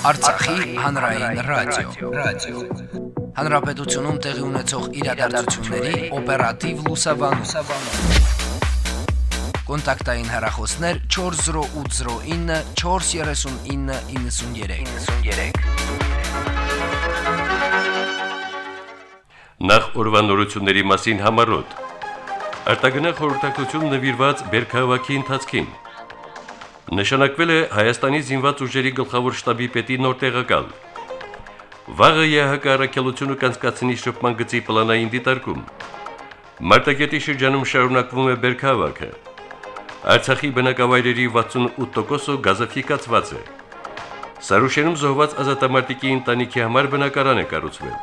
Արցախի հանրային ռադիո, ռադիո։ Հանրապետությունում տեղի ունեցող իրադարձությունների օպերատիվ լուսաբանում։ Կոնտակտային հեռախոսներ 40809 43993։ 93։ Նախ ուրվանորությունների մասին համարոտ։ Արտագնա խորհրդակցություն նվիրված Բերքահավաքի ընթացքին։ Նշանակվել է Հայաստանի զինված ուժերի գլխավոր շտաբի պետի նոր տեղակալ։ Վաղը ԵՀԿ առաքելությունը կանցկացնի շփման գծի պլանային դիտարկում։ Մարտակետի շրջանում շարունակվում է Բերքահավաքը։ Արցախի բնակավայրերի 68%-ը գազաֆիկացված է։ Սարուշենում զոհված ազատամարտիկի ընտանիքի համար բնակարան է կառուցվել։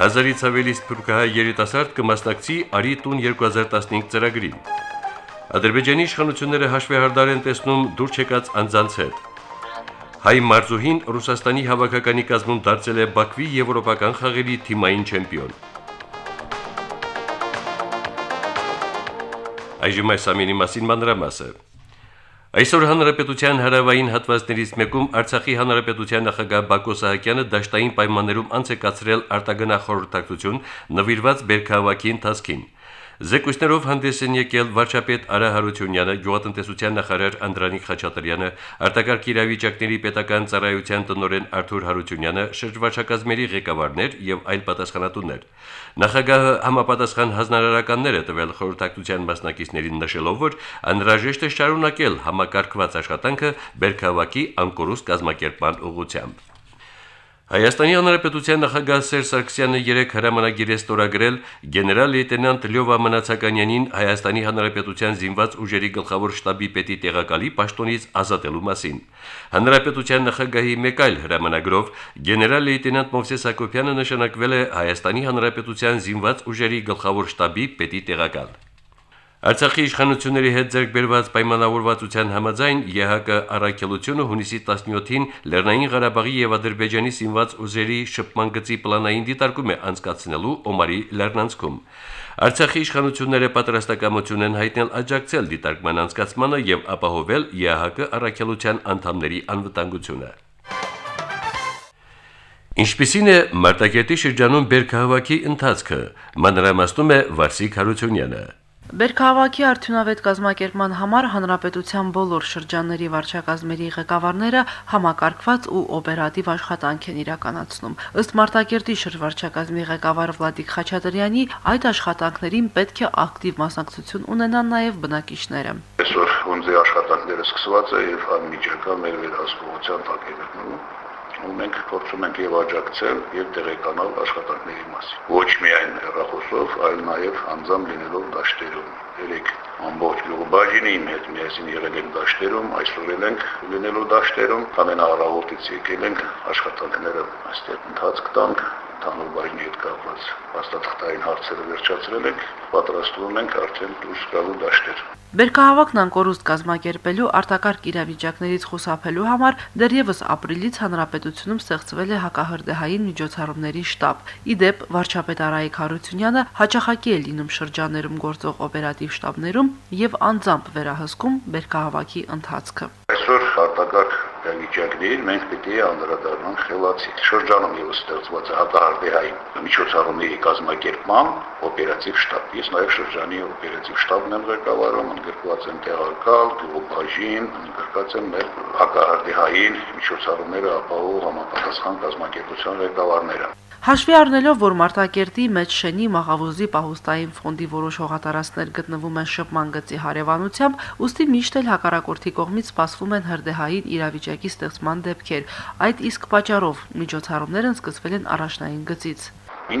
Հազարից ավելի սփյուռքահայ երիտասարդ կմասնակցի Արի տուն 2015 ծրագրին։ Ադրբեջանի իշխանությունները հաշվեհարդար են տեսնում դուր չեկած անձանց հետ։ Հայ մարզուհին Ռուսաստանի հավաքականի կազմում դարձել է Բաքվի եվրոպական խաղերի թիմային չեմպիոն։ Այժմ այս ամենի մասին մանրամասը։ Այսօր հանրապետության հարավային հատվածներից մեկում Արցախի հանրապետության նախագահ Բակո Սահակյանը դաշտային պայմաններում անց է կացրել արտագնա խորհրդակցություն նվիրված Բերքահավաքի ընթացքին։ Զեկույցներով հանդես են եկել վարչապետ Արա Հարությունյանը, գյուղատնտեսության նախարար Անդրանիկ Խաչատրյանը, արտակարգ իրավիճակների պետական ծառայության տնօրեն Արթուր Հարությունյանը, շրջվարչակազմերի ղեկավարներ եւ այլ պատասխանատուներ։ Նախագահը համապատասխան հանրարարականներ է տվել խորհրդակցության մասնակիցներին նշելով, որ անհրաժեշտ է շարունակել համակարգված աշխատանքը Բերքահավաքի անկորուստ կազմակերպման ուղղությամբ։ Հայաստանի Հանրապետության նախագահ Սերժ Սարգսյանը երեք հրամանագիր է ստորագրել գեներալ լեյտենանտ Լյովա Մնացականյանին Հայաստանի Հանրապետության զինված ուժերի գլխավոր շտաբի պետի տեղակալի պաշտոնից ազատելու մասին։ Հանրապետության նախագահի մեկ այլ հրամանագրով գեներալ լեյտենանտ Մովսես Հակոբյանը նշանակվել է Հայաստանի Հանրապետության զինված ուժերի գլխավոր շտաբի պետի տեղակալ։ Արցախի իշխանությունների հետ ձեռքբերված պայմանավորվածության համաձայն ԵՀԿ առաքելությունը հունիսի 17-ին Լեռնային Ղարաբաղի եւ Ադրբեջանի սինված ուժերի շփման գծի պլանային դիտարկում է անցկացնելու Օմարի Լեռնանցքում։ Արցախի իշխանությունները պատրաստակամություն են հայտնել աջակցել դիտարկման անցկացմանը եւ ապահովել ԵՀԿ առաքելության անդամների անվտանգությունը։ Ինչպիսին է Մարտակերտի շրջանում Բերքահավաքի ընթացքը, մանրամասնում է Վարսիկ Հարությունյանը։ Բերքահավաքի արդյունավետ կազմակերպման համար հանրապետության բոլոր շրջանների վարչակազմերի ղեկավարները համակարգված ու օպերատիվ աշխատանք են իրականացնում։ Ըստ Մարտակերտի շրջվարչակազմի ղեկավար Վլադիկ Խաչատրյանի, այդ աշխատանքներին պետք է ակտիվ մասնակցություն ունենան նաև բնակիչները։ Այսօր հունձի աշխատանքները սկսված է եւ անմիջական մեր վերահսկողության տակ է գտնվում ու մենք փորձում ենք եւ աջակցել եւ տեղեկանալ աշխատանքների մասին։ Ոչ միայն հեռախոսով, այլ նաեւ անձամբ լինելով դաշտերում։ Երեք ամբողջ գյուղբաժինի հետ միասին եղել ենք դաշտերում, այսօր ենք լինելու դաշտերում, ամենաառավոտից եկել ենք աշխատանքները այստեղ ընթացք տանք, թանուր բաժնի հետ կապված հաստատքային հարցերը վերջացրել ենք, պատրաստվում ենք արդեն դուրս գալու դաշտեր։ Բերքահավաքն անկորուստ կազմակերպելու արտակարգ իրավիճակներից խուսափելու համար դեռևս ապրիլից հանրապետությունում ստեղծվել է հակահրդեհային միջոցառումների շտաբ։ Իդեպ վարչապետ Արայիկ Հարությունյանը հաճախակի է լինում շրջաներում գործող օպերատիվ շտաբներում եւ անձամբ վերահսկում Բերքահավաքի ընթացքը։ Այսօր արտակարգ վիճակներին մենք պետք է անդրադառնանք խելացի։ Շրջանում եւս ստեղծված է հակահարդեհային միջոցառումների կազմակերպման օպերատիվ շտաբ։ Ես նաեւ շրջանի օպերատիվ շտաբն եմ ղեկավարում, ընդգրկված եմ տեղակալ, գյուղբաժին, ընդգրկված եմ մեր հակահարդեհային միջոցառումները ապահովող համապատասխան կազմակերպության ղեկավարները։ Հաշվի առնելով, որ Մարտակերտի մեջ շենի մաղավուզի պահուստային ֆոնդի որոշ հողատարածքներ գտնվում են շփման գծի հարևանությամբ, ուստի միշտ էլ հակառակորդի կողմից սպասվում են հրդեհային իրավիճակի ստեղծման դեպքեր։ Այդ իսկ պատճառով միջոցառումներն սկսվել են առաջնային գծից։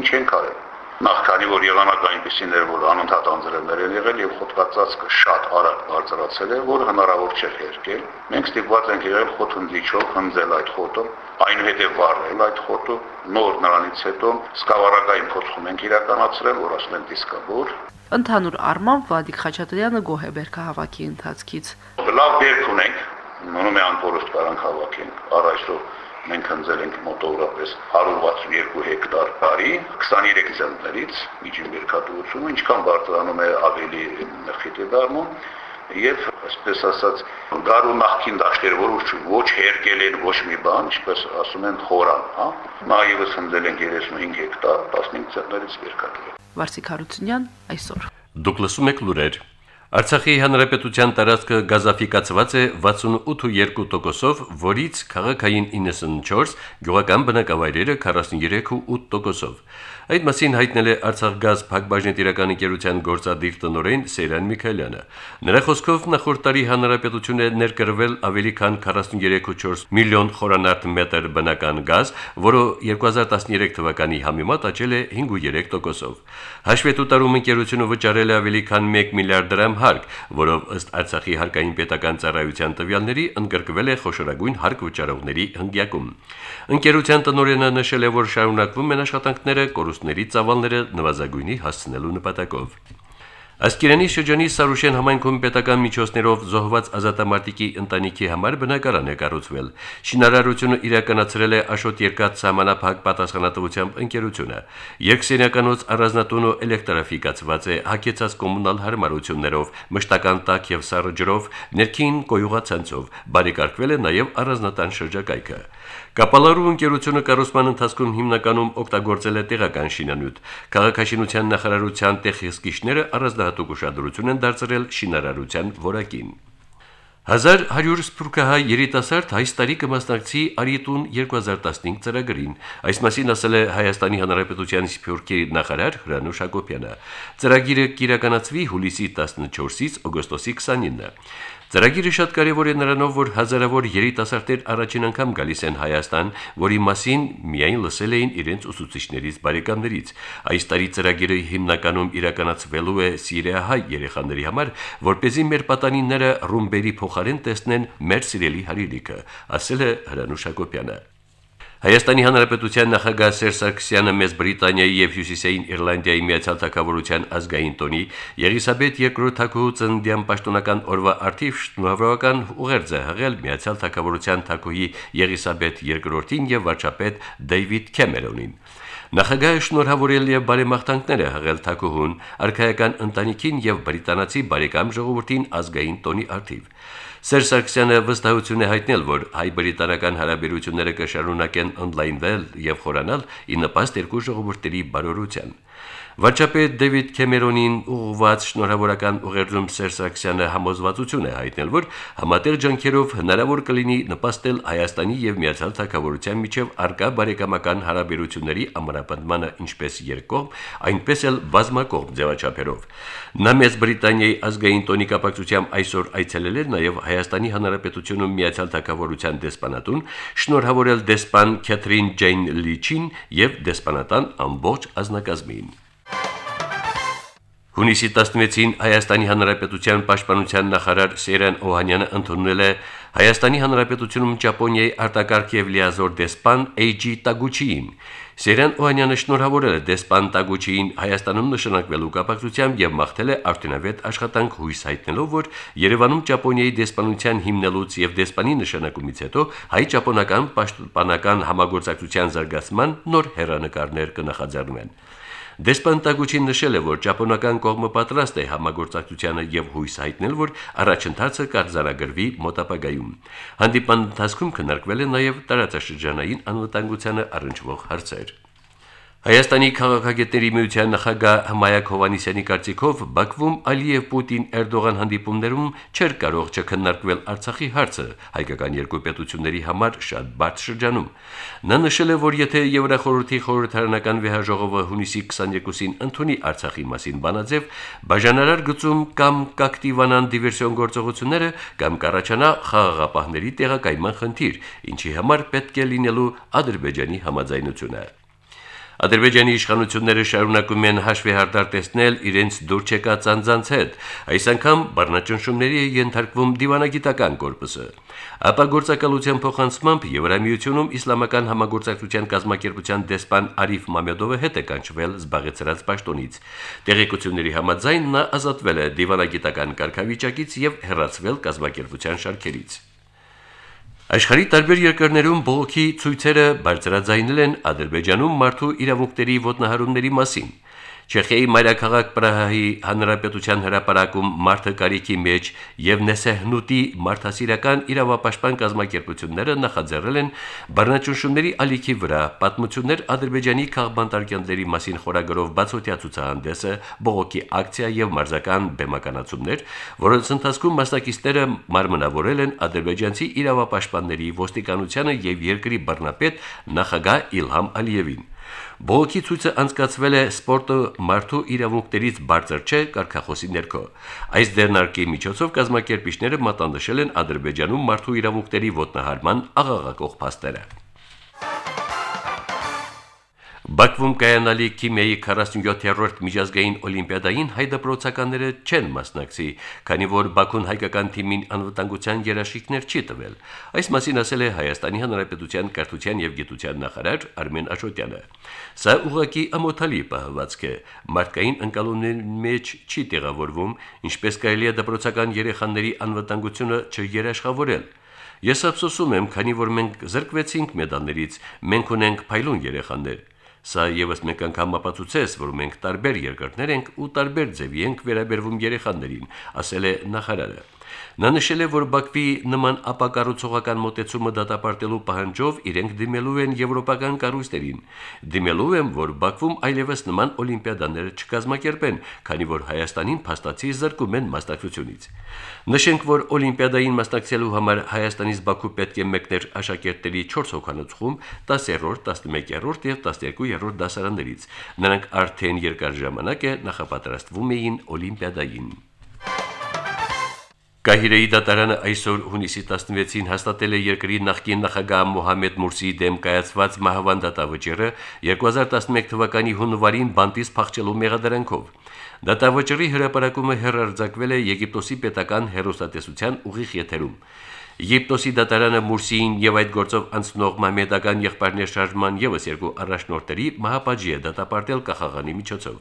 Ինչ են կարել նախ քանի որ եղանակը այնպեսին էր, որ անընդհատ անձրևներ են եղել եւ խոտկածածկը շատ արագ բարձրացել է, որ հնարավոր չէր հերկել։ Մենք ստիպված ենք եղել խոթնդիչով հնձել այդ խոտը, այնուհետև վառել այդ խոտը, նոր նրանից հետո սկավառակային փոխում ենք իրականացրել, որ են դիսկաբոր։ Ընդհանուր առմամբ Վլադիկ Խաչատրյանը գոհ է բերքահավաքի ընթացքից։ Լավ դերք ունենք, մնում է անփորոշտ կարանք հավաքենք առ այսօր մենք հնձել ենք մոտավորապես 162 հեկտար տարի 23 ցենտներից միջին բերքատվությունը ինչքան բարձրանում է ավելի խիտ է դառնում եւ այսպես ասած գարու նախքին դաշտեր, որ ոչ հերկել են ոչ մի բան, ինչպես ասում են խորան, հա։ Նաեւս հնդել են 35 հեկտար, 15 ցենտներից վերկակել։ Վարսիկ Հարությունյան այսօր։ Դուք լսում եք լուրեր։ Արցախի հանրապետության տարածքը գազաֆիկացված է 68.2%-ով, որից քաղաքային 94, գյուղական բնակավայրերը 43.8%-ով։ Այդ մասին հայտնել է Արցախ գազ փակbaşնետիրական ընկերության գործադիր տնօրեն Սերան Միքայելյանը։ Նրա խոսքով նախորդ տարի հանրապետությունը ներկրվել ավելի քան 43.4 միլիոն խորանարդ մետր բնական գազ, որը 2013 թվականի համեմատ աճել է 5.3%-ով։ Հաշվետու տարում ընկերությունը վճարել է ավելի քան 1 միլիարդ դրամ հարկ, որով ըստ Արցախի հարկային պետական ծառայության տվյալների ընդգրկվել է խոշորագույն հարկ վճարողների հնգյակում։ Ընկերության տնօրենը նշել է, որ շարունակվում են աշխատանքները կորուստ ռեսուրսների ծավալները նվազագույնի հասցնելու նպատակով։ Ասկերանի շրջանի Սարուշեն համայնքում պետական միջոցներով զոհված ազատամարտիկի ընտանիքի համար բնակարան է կառուցվել։ Շինարարությունը իրականացրել է Աշոտ երկաթ համանախագահ պատասխանատվությամբ ընկերությունը։ Երկսենյականոց առանձնատունը էլեկտրաֆիկացված է հակեցած կոմունալ հարմարություններով, մշտական տաք եւ սառը ջրով, ներքին կոյուղացանցով։ Բարեկարգվել է նաեւ առանձնատան շրջակայքը։ Կապալարու ընկերությունը կառուցման ընթացքում հիմնականում օգտագործել է տեղական շինանյութ։ Քաղաքաշինության նախարարության տեխնիսկիչները առանձնահատուկ ուշադրություն են դարձրել շինարարության որակին։ 1100 սփյուռքահայ երիտասարդ հայ տարի կմասնակցի Արիետուն 2015 ծրագրին։ Այս մասին ասել է Հայաստանի Հանրապետության սփյուռքի նախարար Հրանուշ Հակոբյանը։ Ծրագիրը կիրականացվի հուլիսի 14-ից օգոստոսի 29-ը։ Ծրագիրը շատ կարևոր է նրանով, որ հազարավոր երիտասարդներ առաջին անգամ գալիս են Հայաստան, որի մասին միայն լսել էին իրենց ուսուցիչներից, բարեկամներից։ Այս տարի ծրագիրը հիմնականում իրականացվելու է սիրիահայ երեխաների համար, որ เป զի մեր պատանիները ռումբերի փոխարեն տեսնեն մեր սիրելի հարիրիկը, ասել է Հրանուշ Հակոբյանը։ Հայաստանի Հանրապետության նախագահ Սերժ Սարգսյանը Մեծ Բրիտանիայի եւ Հյուսիսային Իռլանդիայի Միացյալ Թագավորության ազգային տոնի Եղիսաբեթ II թագուհու ծննդյան պաշտոնական օրվա արդիվ շնորհավորական ուղերձ է հղել Միացյալ Թագավորության թագուհի Եղիսաբեթ II-ին եւ վարչապետ Դեյվիդ Քեմերոնին։ Նախագահը շնորհավորել եւ բարեմաղթանքներ է հղել թագուհուն, արքայական ընտանիքին եւ բրիտանացի բարեկամ ժողովրդին ազգային տոնի արդիվ։ Սերժ Սարգսյանը վստահություն է հայտնել, որ հայ-բրիտանական հարաբերությունները կշարունակեն ընդլայնվել եւ խորանալ ի նպաստ երկու ժողովուրդների բարօրության։ Վարչապետ Դեվիդ Քեմերոնին ուղղված շնորհավորական ուղերձում Սերժ Սարգսյանը համոզվածություն է հայտնել, որ համատեղ ջանքերով հնարավոր կլինի նպաստել Հայաստանի եւ Միացյալ Թագավորության միջև արկա բարեկամական հարաբերությունների ամրապնդմանը ինչպես երկկողմ, այնպես էլ բազմակողմ ձևաչափերով։ Նա Մեծ Բրիտանիայի ազգային տոնի կապակցությամբ այսօր այցելել է նաեւ Հայաստանի Հանրապետությունում Միացյալ Թագավորության դեսպանատուն, շնորհավորել դեսպան Քեթրին Ջեյն Լիչին եւ դեսպանատան ամբողջ ազնագազմին։ Հունիսի 16-ին Հայաստանի Հանրապետության Պաշտպանության նախարար Սերեն Օհանյանը ընդունել է Հայաստանի Հանրապետությունում Ճապոնիայի արտակարգ եւ լիազոր դեսպան Էյջի Տագուչիին։ Սերեն Օհանյանը շնորհավորել է դեսպան Տագուչիին Հայաստանում նշանակվելու կապակցությամբ եւ մաղթել է արտինավետ աշխատանք հույս հայտնելով, որ Երևանում Ճապոնիայի դեսպանության հիմնելուց եւ դեսպանի նշանակումից հետո հայ-ճապոնական պաշտպանական համագործակցության զարգացման նոր հերանեկարներ կնախաձեռնվեն։ Դեսպան Տագուչին նշել է, որ ճապոնական կողմը պատրաստ է համագործակցությանը եւ հույս հայտնել, որ առաջընթացը կարձանագրվի մոտապագայում։ Հանդիպան ընթացքում քննարկվել է նաեւ տարածաշրջանային անվտանգությանը առնչվող հարցեր։ Հայաստանի քաղաքագետների միության նախագահ Հմայակ Հովանիսյանի կարծիքով Բաքվում Ալիև-Պուտին-Էրդողան հանդիպումներում չէր կարող չքննարկվել Արցախի հարցը հայկական երկու պետությունների համար շատ բարդ շրջանում։ Նա նշել է, որ եթե Եվրախորհրդի խորհրդարանական վեհաժողովը հունիսի 22-ին ընդունի Արցախի մասին բանաձև, բաժանարար գծում կամ կակտիվանան դիվերսիոն գործողությունները կամ կառաջանա խաղաղապահների տեղակայման խնդիր, ինչի համար պետք է լինելու Ադրբեջանի համաձայնությունը։ Ադրբեջանի իշխանությունները շարունակում են հաշվեհարդար տեսնել իրենց դուր չեկած անձանց հետ։ Այս անգամ բռնաճնշումների է ենթարկվում դիվանագիտական կորպուսը։ Ապա գործակալության փոխանցմամբ Եվրամիությունում իսլամական համագործակցության կազմակերպության դեսպան Արիֆ Մամեդովը հետ է կանչվել զբաղեցրած պաշտոնից։ Տեղեկությունների համաձայն նա ազատվել է դիվանագիտական կարգավիճակից եւ հեռացվել կազմակերպության շարքերից։ Աշխարհի տարբեր երկրներում բողոքի ցույցերը բարձրաձայնել են Ադրբեջանում մարդու իրավունքների ոտնահարումների մասին։ Չեխիայի մայրաքաղաք Պրահայի հանրապետության հրապարակում մարդը կարիքի մեջ եւ Նեսեհնուտի մարդասիրական իրավապաշտպան կազմակերպությունները նախաձեռնել են բռնաճնշումների ալիքի վրա պատմություններ Ադրբեջանի քաղբանտարկյալների մասին խորագրով բացօթյա ցուցահանդեսը, բողոքի ակցիա եւ մարզական բեմականացումներ, որոնց ընթացքում մասնակիցները մարմնավորել են ադրբեջանցի իրավապաշտպանների, ոստիկանությանը եւ երկրի բռնապետ նախագահ Իլհամ Ալիևին։ Բողոքի ցույցը անցկացվել է սպորտը մարդու իրավունքներից բարձր չէ կարգախոսի ներքո։ Այս դերնարկի միջոցով կազմակերպիչները մատանշել են Ադրբեջանում մարդու իրավունքների ոտնահարման աղաղակող փաստերը։ Բաքվում կայանալի քիմիայի 47-րդ միջազգային օլիմպիադային հայ դպրոցականները չեն մասնակցի, քանի որ Բաքուն հայկական թիմին անվտանգության երաշխիքներ չի տվել։ Այս մասին ասել է Հայաստանի Հանրապետության կրթության եւ գիտության նախարար Արմեն Աշոտյանը։ Սա ուղղակի ամոթալի պահվածք է։ Մարդկային ընկալումների մեջ չի տեղավորվում, ինչպես կարելի է դպրոցական երեխաների անվտանգությունը չերաշխավորել։ Ես ափսոսում եմ, քանի որ մենք զրկվեցինք մեդալներից, մենք ունենք փայլուն երեխաներ։ Սա եւս մեկ անգամ ապացուցեց, որ մենք տարբեր երկրներ ենք ու տարբեր ձևի ենք վերաբերվում երեխաներին, ասել է նախարարը։ Նա նշել է, որ Բաքվի նման ապակառուցողական մոտեցումը դատապարտելու պահանջով իրենք դիմելու են եվրոպական կառույցներին։ Դիմելու են, որ Բաքվում այլևս նման օլիմպիադաներ չկազմակերպեն, քանի որ Հայաստանին փաստացի զրկում են մասնակցությունից։ Նշենք, որ օլիմպիադային մասնակցելու համար Հայաստանից Բաքու պետք է մեկներ աշակերտների 4 հոգանոցում 10-րդ, 11-րդ եւ 12-րդ դասարաններից։ Նրանք արդեն երկար ժամանակ է նախապատրաստվում էին օլիմպիադային։ Կահիրեի դատարանը այսօր հունիսի 16-ին հաստատել է երկրի նախկին նախագահ Մոհամեդ Մուրսիի դեմ կայացված մահվան դատավճիռը 2011 թվականի հունվարին բանտից փախչելու մեղադրանքով։ Դատավճիռի հրապարակումը հերարձակվել է Եգիպտոսի պետական հերոստատեսության ուղիղ եթերում։ Եգիպտոսի դատարանը Մուրսիին եւ այդ գործով անցնող մամեդական եղբայրներ շարժման եւս երկու առաջնորդների մահապատժի է դատապարտել կախաղանի միջոցով։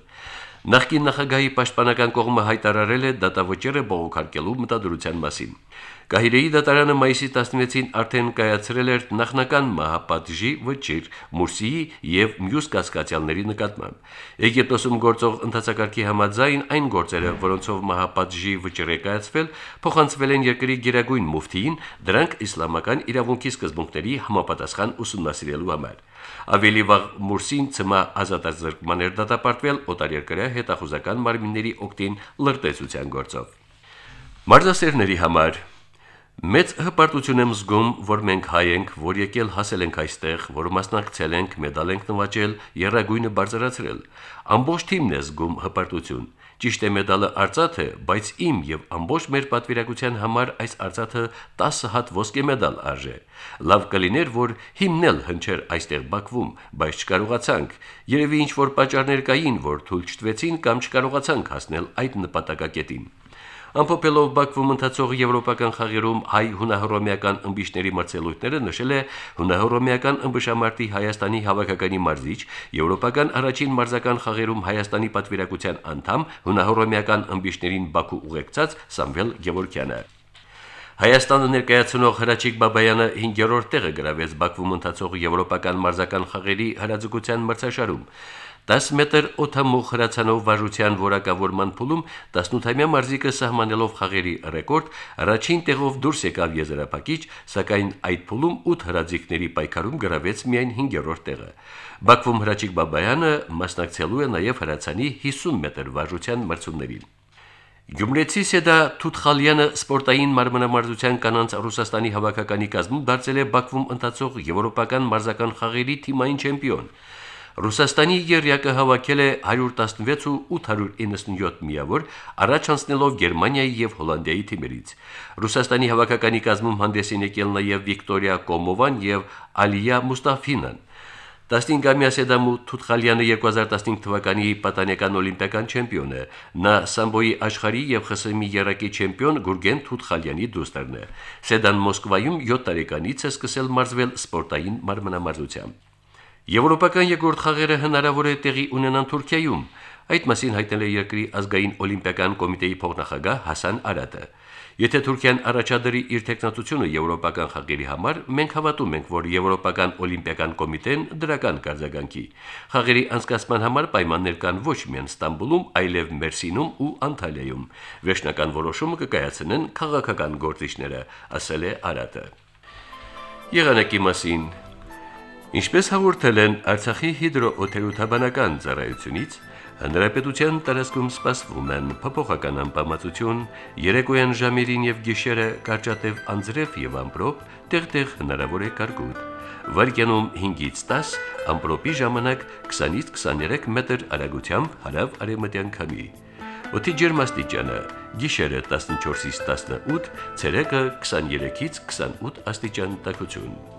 Նախկին նախագահի պաշտպանական կողմը հայտարարել է դատավճիռը բողոքարկելու մտադրության մասին։ Գահիրեի դատարանը մայիսի 16-ին արդեն կայացրել էր նախնական մահապատժի վճիր Մուրսիի եւ մյուս կասկածյալների նկատմամբ։ Եգիպտոսում գործող ընթացակարգի համաձայն այն գործերը, որոնցով մահապատժի վճիռ է կայացվել, փոխանցվել են երկրի գերագույն մուֆտիին, դրանք իսլամական իրավունքի սկզբունքների համապատասխան ուսումնասիրելու համար։ Ավելի վաղ Մուրսին ծմա ազատազրկման էր դատապարտվել օտարերկրյա հետախուզական մարմինների օկտին լրտեսության գործով։ Մարզասերների համար Մեծ հպարտություն եմ զգում, որ մենք հայ ենք, որ եկել հասել ենք այստեղ, որ մասնակցել ենք, մեդալ ենք նվաճել, երագույնը բարձրացրել։ Ամբողջ թիմն է զգում հպարտություն։ Ճիշտ է մեդալը արծաթ է, բայց իմ եւ ամբողջ մեր պատվիրակության համար այս արծաթը 10 հատ ոսկե մեդալ արժե։ Լավ կլիներ, որ հիմնել հնչեր այստեղ Բաքվում, բայց չկարողացանք։ Երևի ինչ որ պատճառներ կային, որ թույլ չտվեցին կամ չկարողացանք հասնել այդ նպատակակետին։ Ամփոփելով Բաքվում ընթացող եվրոպական խաղերում հայ-հունահռոմեական ըմբիշների մրցելույթները նշել է հունահռոմեական ըմբշամարտի Հայաստանի հավաքականի մարզիչ, եվրոպական առաջին մարզական խաղերում Հայաստանի պատվիրակության անդամ հունահռոմեական ըմբիշներին Բաքու ուղեկցած Սամվել Գևորքյանը։ Հայաստանը ներկայացնող Հրաչիկ Բաբայանը 5-րդ տեղը գրավեց Բաքվում ընթացող եվրոպական մարզական խաղերի հրաձգության մրցաշարում։ 10 մետր օթամուխ հրացանով վարժության որակավորման փուլում 18-ամյա մարզիկը սահմանելով խաղերի ռեկորդ առաջին տեղով դուրս եկավ եզրափակիչ, սակայն այդ փուլում 8 հրաձիկների պայքարում գրավեց միայն 5-րդ տեղը։ Բաքվում Հրաչիկ Բաբայանը մասնակցելու է նաև հրացանի 50 մետր վարժության մրցումներին։ Գյումրեցի Սեդա Թութխալյանը սպորտային մարմնամարզության կանանց Ռուսաստանի հավաքականի կազմում դարձել է Բաքվում ընթացող եվրոպական մարզական խաղերի թիմային չեմպիոն։ Ռուսաստանի երյակը հավաքել է 116 ու 897 միավոր, առաջ անցնելով Գերմանիայի եւ Հոլանդիայի թիմերից։ Ռուսաստանի հավաքականի կազմում հանդես են եկել նաեւ Վիկտորիա Կոմովան եւ Ալիա Մուստաֆինան։ 15-ամյա Սեդամու Թութխալյանը 2015 թվականի պատանեկան օլիմպիական չեմպիոն է։ Նա սամբոյի աշխարհի եւ ԽՍՀՄ երակի չեմպիոն Գուրգեն Թութխալյանի դուստերն է։ Սեդան Մոսկվայում 7 տարեկանից է սկսել մարզվել սպորտային մարմնամարզությամբ։ Եվրոպական երկրորդ խաղերը հնարավոր է տեղի ունենան Թուրքիայում։ Այդ մասին հայտնել է երկրի ազգային օլիմպիական կոմիտեի փոխնախագահ Հասան Արատը։ Եթե Թուրքիան առաջադրի իր տեխնատությունը եվրոպական խաղերի համար, մենք հավատում ենք, որ Եվրոպական օլիմպիական կոմիտեն դրական կարձագանքի։ Խաղերի անցկացման համար պայմաններ կան ոչ միայն Ստամբուլում, այլև Մերսինում ու Անտալիայում։ Վերջնական որոշումը կկայացնեն քաղաքական գործիչները, ասել է Արատը։ Եղանակի մասին Ինչպես հաղորդել են Արցախի հիդրոօթերոթաբանական ծառայությունից, Հանրապետության տարածքում սպասվում են փոփոխական անբավարարություն, երեկոյան ժամերին եւ գիշերը կարճատև անձրև եւ ամպրոպ, տեղտեղ հնարավոր է կարկուտ։ Վարկյանում 5-ից 10, ամպրոպի ժամանակ 20-ից 23 մետր արագությամբ հարավ արևմտյան քամի։ Օդի ջերմաստիճանը՝ գիշերը 14-ից 18, ցերեկը 23-ից 28 աստիճան տաքություն։